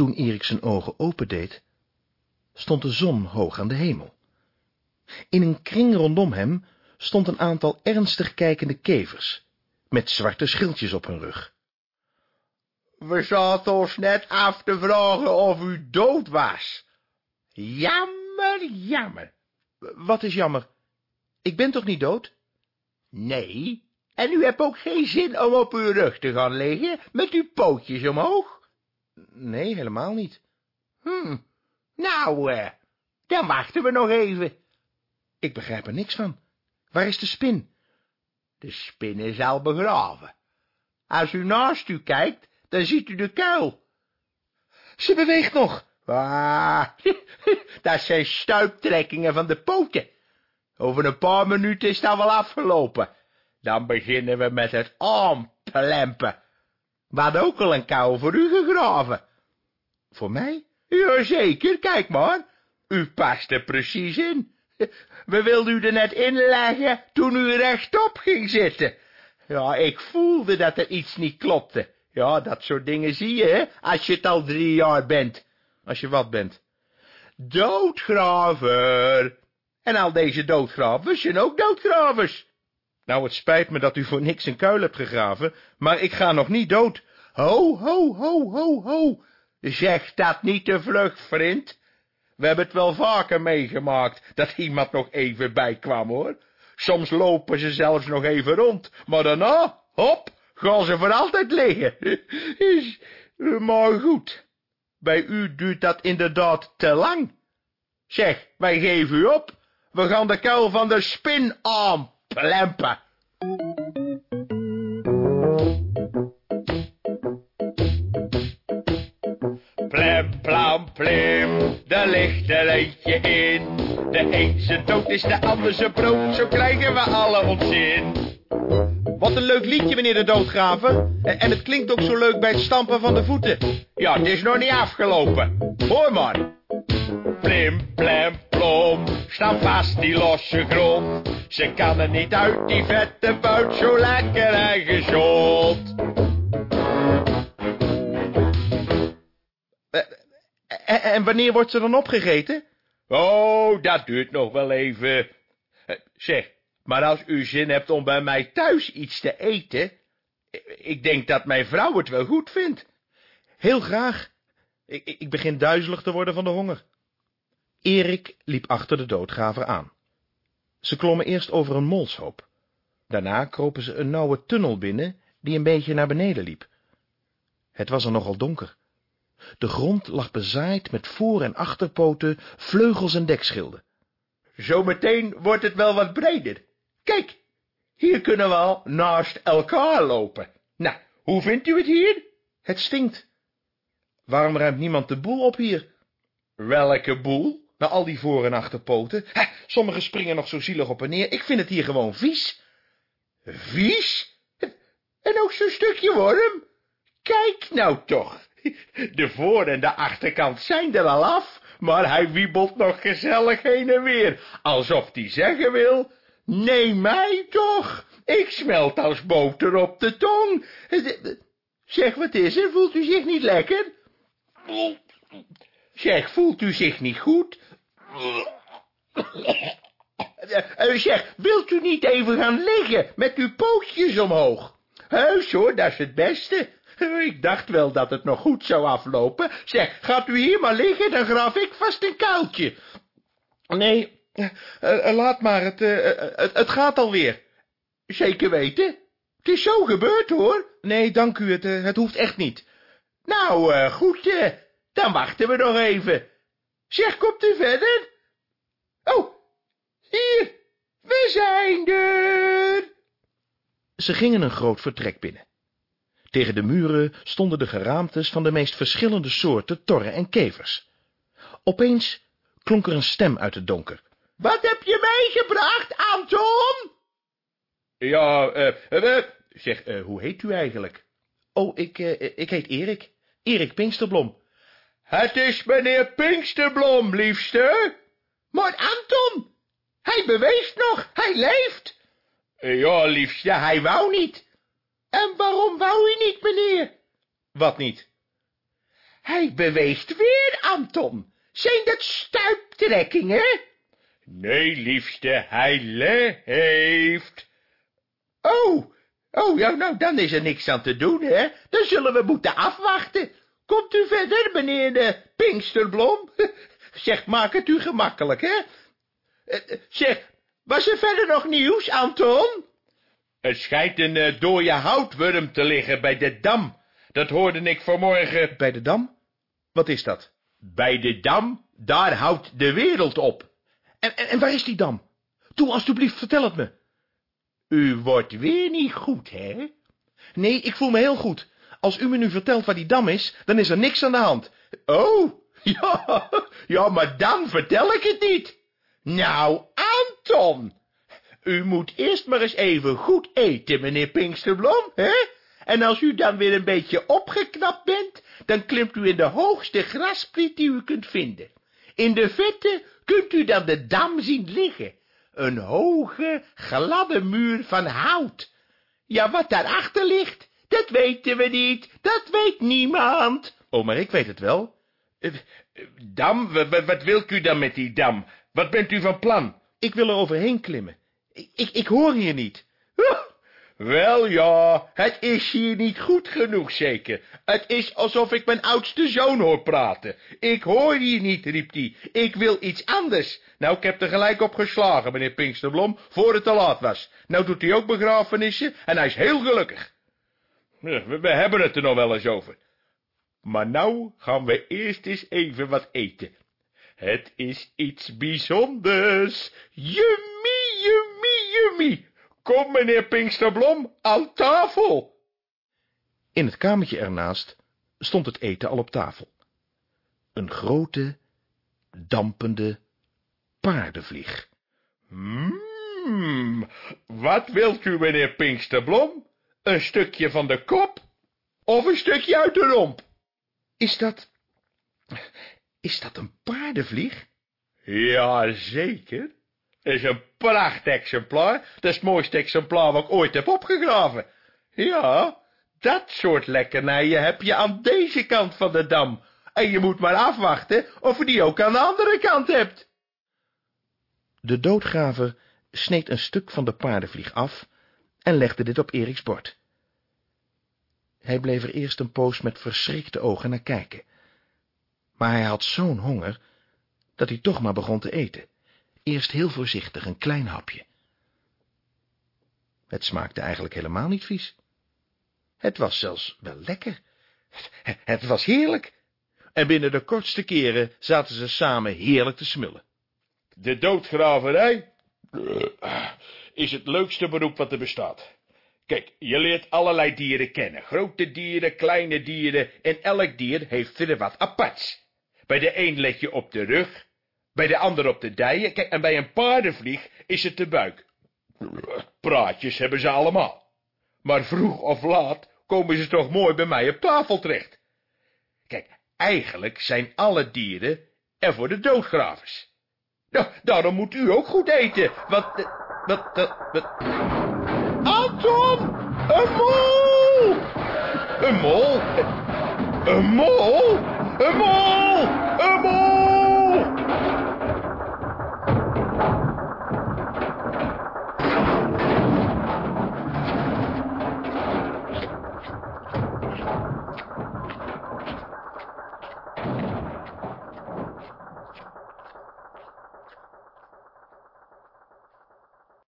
Toen Erik zijn ogen opendeed, stond de zon hoog aan de hemel. In een kring rondom hem stond een aantal ernstig kijkende kevers, met zwarte schildjes op hun rug. We zaten ons net af te vragen of u dood was. Jammer, jammer. Wat is jammer? Ik ben toch niet dood? Nee, en u hebt ook geen zin om op uw rug te gaan liggen met uw pootjes omhoog? Nee, helemaal niet. Hm, nou, eh, dan wachten we nog even. Ik begrijp er niks van. Waar is de spin? De spin is al begraven. Als u naast u kijkt, dan ziet u de kuil. Ze beweegt nog. Ah, dat zijn stuiptrekkingen van de poten. Over een paar minuten is dat wel afgelopen. Dan beginnen we met het aanplempen. We hadden ook al een kuil voor u gegraven. Voor mij? Jazeker, kijk maar. U past er precies in. We wilden u er net inleggen toen u rechtop ging zitten. Ja, ik voelde dat er iets niet klopte. Ja, dat soort dingen zie je, hè, als je het al drie jaar bent. Als je wat bent? Doodgraver. En al deze doodgravers zijn ook doodgravers. Nou, het spijt me dat u voor niks een kuil hebt gegraven, maar ik ga nog niet dood. Ho, ho, ho, ho, ho. Zeg dat niet te vlug, vriend. We hebben het wel vaker meegemaakt, dat iemand nog even bijkwam, hoor. Soms lopen ze zelfs nog even rond, maar daarna, hop, gaan ze voor altijd liggen. Is maar goed. Bij u duurt dat inderdaad te lang. Zeg, wij geven u op. We gaan de kuil van de spin aanplempen. Plem, plam, plim, daar ligt er eentje in. De een zijn dood is de ander zijn brood, zo krijgen we alle ons in. Wat een leuk liedje, meneer de doodgraver. En het klinkt ook zo leuk bij het stampen van de voeten. Ja, het is nog niet afgelopen. Hoor maar. Plim, plem, staan vast die losse grond. Ze kan er niet uit, die vette buit, zo lekker en gezond. En wanneer wordt ze dan opgegeten? Oh, dat duurt nog wel even. Eh, Zeg, maar als u zin hebt om bij mij thuis iets te eten, ik denk dat mijn vrouw het wel goed vindt. Heel graag. Ik- ik begin duizelig te worden van de honger. Erik liep achter de doodgraver aan. Ze klommen eerst over een molshoop. Daarna kropen ze een nauwe tunnel binnen, die een beetje naar beneden liep. Het was er nogal donker. De grond lag bezaaid met voor- en achterpoten, vleugels en dekschilden. Zometeen wordt het wel wat breder. Kijk, hier kunnen we al naast elkaar lopen. Nou, hoe vindt u het hier? Het stinkt. Waarom ruimt niemand de boel op hier? Welke boel? Na al die voor- en achterpoten. Hè, sommigen springen nog zo zielig op en neer. Ik vind het hier gewoon vies. Vies? En ook zo'n stukje worm? Kijk nou toch. De voor- en de achterkant zijn er al af, maar hij wiebelt nog gezellig heen en weer, alsof hij zeggen wil, neem mij toch, ik smelt als boter op de tong. Zeg, wat is er, voelt u zich niet lekker? Zeg, voelt u zich niet goed? Eh, Zeg, wilt u niet even gaan liggen met uw pootjes omhoog? Heus hoor, dat is het beste. Ik dacht wel dat het nog goed zou aflopen. Zeg, gaat u hier maar liggen, dan graf ik vast een kuiltje. Nee, eh, eh, laat maar, het, eh, eh, het, het gaat alweer. Zeker weten? Het is zo gebeurd, hoor. Nee, dank u, het, eh, het hoeft echt niet. Nou, eh, goed, eh, dan wachten we nog even. Zeg, komt u verder? Oh, hier, we zijn er. Ze gingen een groot vertrek binnen. Tegen de muren stonden de geraamtes van de meest verschillende soorten torren en kevers. Opeens klonk er een stem uit het donker. Wat heb je meegebracht, Anton? Ja, eh, eh, zeg, eh, hoe heet u eigenlijk? Oh, ik, eh, ik heet Erik. Erik Pinksterblom. Het is meneer Pinksterblom, liefste. Maar Anton, hij beweegt nog, hij leeft. Ja, liefste, hij wou niet. En waarom wou hij niet, meneer? Wat niet? Hij beweegt weer, Anton. Zijn dat stuiptrekkingen? Nee, liefste, hij leeft. Oh, oh, ja, nou, dan is er niks aan te doen, hè? Dan zullen we moeten afwachten. Komt u verder, meneer de Pinksterblom? Zeg, maak het u gemakkelijk, hè? Eh, zeg, was er verder nog nieuws, Anton? Er schijnt een uh, dode houtwurm te liggen bij de dam. Dat hoorde ik vanmorgen. Bij de dam? Wat is dat? Bij de dam, daar houdt de wereld op. En, en, en waar is die dam? Doe alstublieft, vertel het me. U wordt weer niet goed, hè? Nee, ik voel me heel goed. Als u me nu vertelt waar die dam is, dan is er niks aan de hand. Oh, ja, ja, maar dan vertel ik het niet. Nou, Anton, u moet eerst maar eens even goed eten, meneer Pinksterblom, hè? En als u dan weer een beetje opgeknapt bent, dan klimt u in de hoogste graspriet die u kunt vinden. In de vette kunt u dan de dam zien liggen. Een hoge, gladde muur van hout. Ja, wat daarachter ligt, dat weten we niet, dat weet niemand. Oh, maar ik weet het wel. Uh, dam, wat, wat wilt u dan met die dam? Wat bent u van plan? Ik wil er overheen klimmen. Ik, ik, ik hoor hier niet. Wel ja, het is hier niet goed genoeg zeker. Het is alsof ik mijn oudste zoon hoor praten. Ik hoor hier niet, riep hij. Ik wil iets anders. Nou, ik heb er gelijk op geslagen, meneer Pinksterblom, voor het te laat was. Nou doet hij ook begrafenissen en hij is heel gelukkig. We, we hebben het er nog wel eens over. Maar nou gaan we eerst eens even wat eten. Het is iets bijzonders. Yummy, yummy, yummy. Kom, meneer Pinksterblom, aan tafel. In het kamertje ernaast stond het eten al op tafel. Een grote, dampende paardenvlieg. Mmm, wat wilt u, meneer Pinksterblom? Een stukje van de kop of een stukje uit de romp? Is dat... is dat een paardenvlieg? Ja, zeker is een prachtexemplaar. Dat is het mooiste exemplaar wat ik ooit heb opgegraven. Ja, dat soort lekkernijen heb je aan deze kant van de dam. En je moet maar afwachten of je die ook aan de andere kant hebt. De doodgraver sneed een stuk van de paardenvlieg af en legde dit op Eriks bord. Hij bleef er eerst een poos met verschrikte ogen naar kijken. Maar hij had zo'n honger, dat hij toch maar begon te eten. Eerst heel voorzichtig een klein hapje. Het smaakte eigenlijk helemaal niet vies. Het was zelfs wel lekker. Het was heerlijk. En binnen de kortste keren zaten ze samen heerlijk te smullen. De doodgraverij is het leukste beroep wat er bestaat. Kijk, je leert allerlei dieren kennen. Grote dieren, kleine dieren, en elk dier heeft er wat aparts. Bij de een let je op de rug, bij de ander op de dijen, kijk, en bij een paardenvlieg is het de buik. Praatjes hebben ze allemaal. Maar vroeg of laat komen ze toch mooi bij mij op tafel terecht. Kijk, eigenlijk zijn alle dieren er voor de doodgravers. Nou, daarom moet u ook goed eten, want... Wat, wat, wat... Een mol? Een mol? Een mol! Een mol!